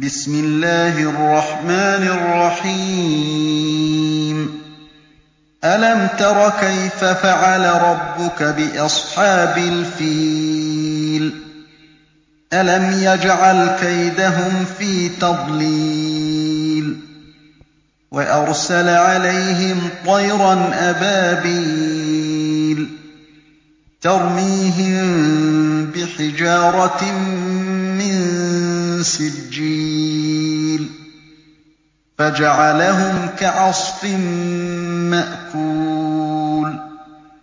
بِسْمِ اللَّهِ الرَّحْمَٰنِ الرَّحِيمِ. أَلَمْ تَرَ كَيْفَ فَعَلَ رَبُّكَ بِأَصْحَابِ الْفِيلِ؟ أَلَمْ يَجْعَلْ كَيْدَهُمْ فِي تَضْلِيلٍ؟ وَأَرْسَلَ عَلَيْهِمْ طَيْرًا أَبَابِيلَ تَرْمِيهِم بِحِجَارَةٍ سِجِّيلٍ فَجَعَلَهُمْ كَعَصْفٍ مَّأْكُولٍ